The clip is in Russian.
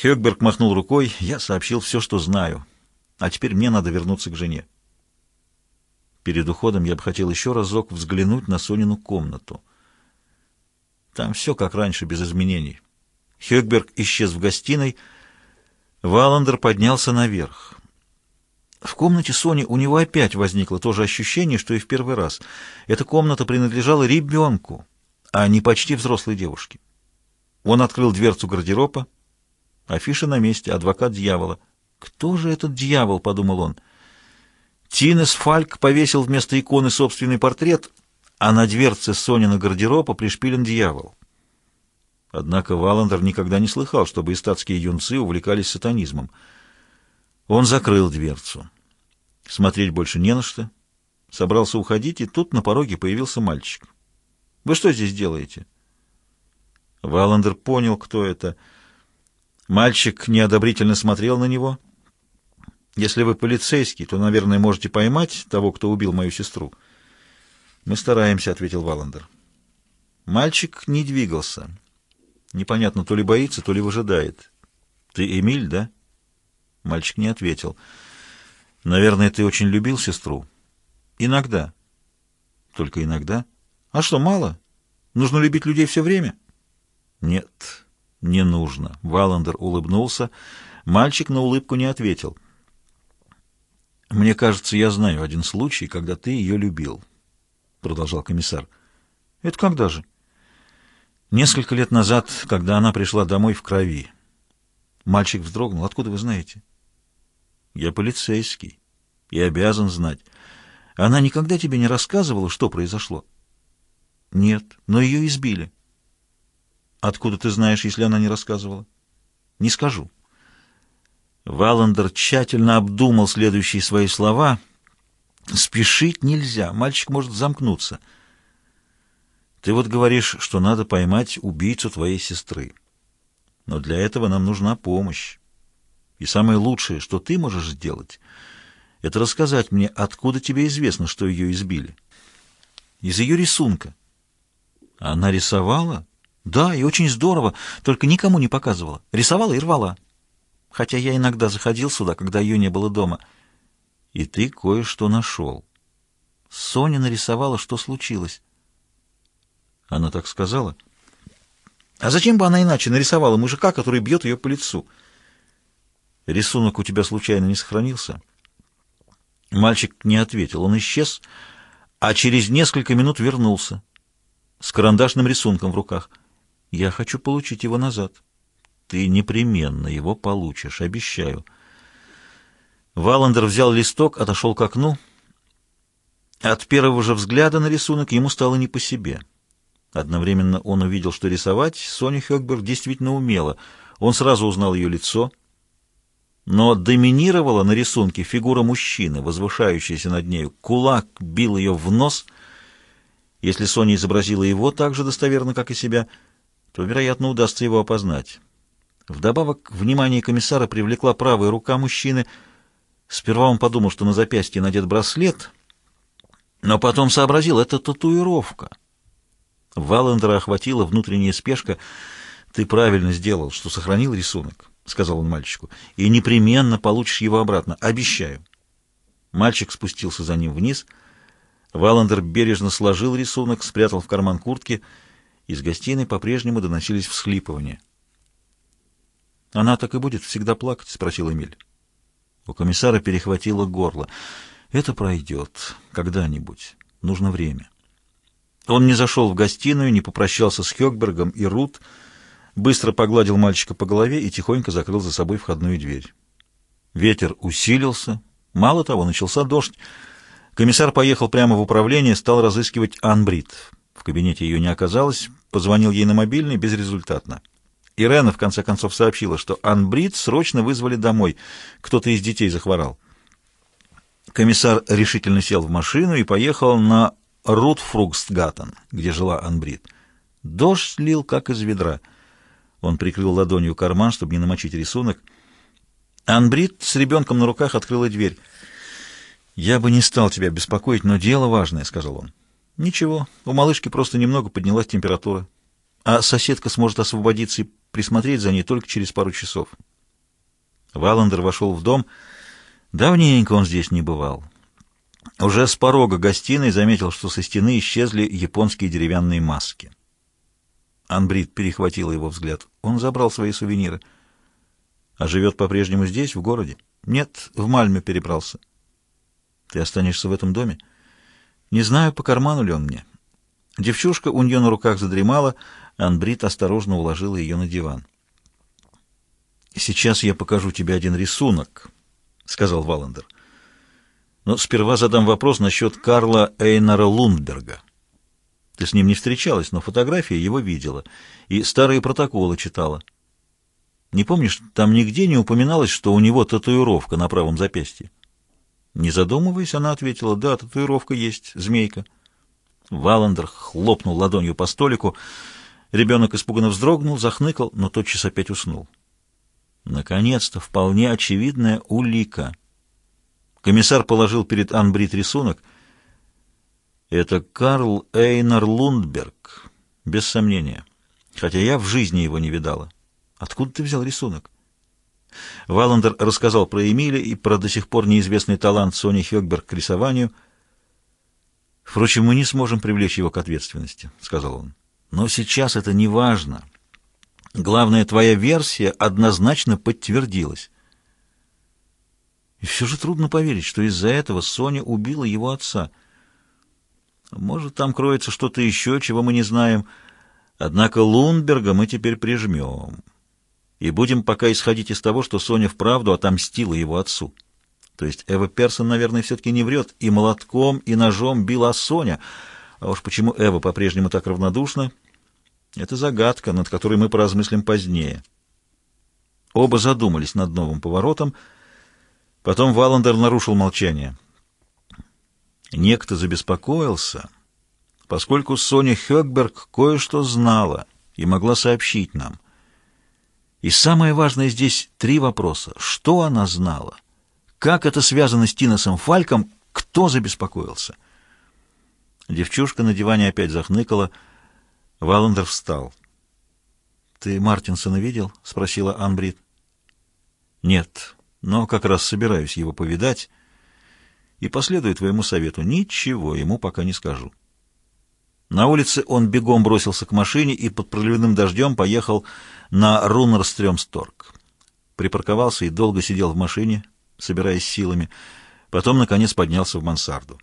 Хёкберг махнул рукой. «Я сообщил все, что знаю. А теперь мне надо вернуться к жене». Перед уходом я бы хотел еще разок взглянуть на Сонину комнату. Там все как раньше, без изменений. Хёкберг исчез в гостиной. Валандер поднялся наверх. В комнате Сони у него опять возникло то же ощущение, что и в первый раз. Эта комната принадлежала ребенку, а не почти взрослой девушке. Он открыл дверцу гардероба. Афиша на месте, адвокат дьявола. «Кто же этот дьявол?» — подумал он. Тинес Фальк повесил вместо иконы собственный портрет, а на дверце Сонина гардероба пришпилен дьявол. Однако Валандер никогда не слыхал, чтобы эстатские юнцы увлекались сатанизмом. Он закрыл дверцу. Смотреть больше не на что. Собрался уходить, и тут на пороге появился мальчик. «Вы что здесь делаете?» Валандер понял, кто это. Мальчик неодобрительно смотрел на него. «Если вы полицейский, то, наверное, можете поймать того, кто убил мою сестру». «Мы стараемся», — ответил Валандер. Мальчик не двигался. Непонятно, то ли боится, то ли выжидает. «Ты Эмиль, да?» Мальчик не ответил. «Наверное, ты очень любил сестру?» «Иногда». «Только иногда?» «А что, мало? Нужно любить людей все время?» «Нет, не нужно». Валандер улыбнулся. Мальчик на улыбку не ответил. «Мне кажется, я знаю один случай, когда ты ее любил», — продолжал комиссар. «Это когда же?» Несколько лет назад, когда она пришла домой в крови. Мальчик вздрогнул. «Откуда вы знаете?» «Я полицейский и обязан знать. Она никогда тебе не рассказывала, что произошло?» «Нет, но ее избили». «Откуда ты знаешь, если она не рассказывала?» «Не скажу». Валандер тщательно обдумал следующие свои слова. «Спешить нельзя, мальчик может замкнуться». Ты вот говоришь, что надо поймать убийцу твоей сестры. Но для этого нам нужна помощь. И самое лучшее, что ты можешь сделать, это рассказать мне, откуда тебе известно, что ее избили. Из ее рисунка. Она рисовала? Да, и очень здорово, только никому не показывала. Рисовала и рвала. Хотя я иногда заходил сюда, когда ее не было дома. И ты кое-что нашел. Соня нарисовала, что случилось. Она так сказала. А зачем бы она иначе нарисовала мужика, который бьет ее по лицу? Рисунок у тебя случайно не сохранился? Мальчик не ответил. Он исчез, а через несколько минут вернулся с карандашным рисунком в руках. Я хочу получить его назад. Ты непременно его получишь, обещаю. Валандер взял листок, отошел к окну. От первого же взгляда на рисунок ему стало не по себе. Одновременно он увидел, что рисовать Соня Хёкберг действительно умела. Он сразу узнал ее лицо, но доминировала на рисунке фигура мужчины, возвышающаяся над нею. Кулак бил ее в нос. Если Соня изобразила его так же достоверно, как и себя, то, вероятно, удастся его опознать. Вдобавок, внимание комиссара привлекла правая рука мужчины. Сперва он подумал, что на запястье надет браслет, но потом сообразил — это татуировка — Валандера охватила внутренняя спешка. «Ты правильно сделал, что сохранил рисунок», — сказал он мальчику, — «и непременно получишь его обратно, обещаю». Мальчик спустился за ним вниз. Валандер бережно сложил рисунок, спрятал в карман куртки. Из гостиной по-прежнему доносились всхлипывания. «Она так и будет всегда плакать?» — спросил Эмиль. У комиссара перехватило горло. «Это пройдет. Когда-нибудь. Нужно время». Он не зашел в гостиную, не попрощался с Хёкбергом и Рут, быстро погладил мальчика по голове и тихонько закрыл за собой входную дверь. Ветер усилился. Мало того, начался дождь. Комиссар поехал прямо в управление, стал разыскивать Анбрид. В кабинете ее не оказалось, позвонил ей на мобильный безрезультатно. Ирена в конце концов сообщила, что Анбрид срочно вызвали домой. Кто-то из детей захворал. Комиссар решительно сел в машину и поехал на Рутфругстгаттен, где жила Анбрид. Дождь лил, как из ведра. Он прикрыл ладонью карман, чтобы не намочить рисунок. Анбрид с ребенком на руках открыла дверь. «Я бы не стал тебя беспокоить, но дело важное», — сказал он. «Ничего, у малышки просто немного поднялась температура, а соседка сможет освободиться и присмотреть за ней только через пару часов. Валандер вошел в дом. Давненько он здесь не бывал. Уже с порога гостиной заметил, что со стены исчезли японские деревянные маски. Анбрид перехватила его взгляд. Он забрал свои сувениры. А живет по-прежнему здесь, в городе? Нет, в Мальме перебрался. Ты останешься в этом доме? Не знаю, по карману ли он мне. Девчушка у нее на руках задремала, Анбрид осторожно уложила ее на диван. «Сейчас я покажу тебе один рисунок», — сказал Валандер. «Но сперва задам вопрос насчет Карла Эйнара Лундберга. Ты с ним не встречалась, но фотографии его видела и старые протоколы читала. Не помнишь, там нигде не упоминалось, что у него татуировка на правом запястье?» Не задумываясь, она ответила, «Да, татуировка есть, змейка». Валандер хлопнул ладонью по столику. Ребенок испуганно вздрогнул, захныкал, но тотчас опять уснул. Наконец-то вполне очевидная улика. Комиссар положил перед Анбрид рисунок. Это Карл Эйнар Лундберг, без сомнения. Хотя я в жизни его не видала. Откуда ты взял рисунок? Валандер рассказал про Эмиля и про до сих пор неизвестный талант Сони Хёкберг к рисованию. «Впрочем, мы не сможем привлечь его к ответственности», — сказал он. «Но сейчас это не важно». Главное, твоя версия однозначно подтвердилась. И все же трудно поверить, что из-за этого Соня убила его отца. Может, там кроется что-то еще, чего мы не знаем. Однако Лунберга мы теперь прижмем. И будем пока исходить из того, что Соня вправду отомстила его отцу. То есть Эва Персон, наверное, все-таки не врет. И молотком, и ножом била Соня. А уж почему Эва по-прежнему так равнодушна, это загадка, над которой мы поразмыслим позднее. Оба задумались над новым поворотом. Потом Валандер нарушил молчание. Некто забеспокоился, поскольку Соня Хёкберг кое-что знала и могла сообщить нам. И самое важное здесь три вопроса. Что она знала? Как это связано с Тиносом Фальком? Кто забеспокоился? Девчушка на диване опять захныкала — Валандер встал. «Ты Мартинсона видел?» — спросила Анбрид. «Нет, но как раз собираюсь его повидать и последую твоему совету. Ничего ему пока не скажу». На улице он бегом бросился к машине и под проливным дождем поехал на Руннерстрёмсторг. Припарковался и долго сидел в машине, собираясь силами. Потом, наконец, поднялся в мансарду.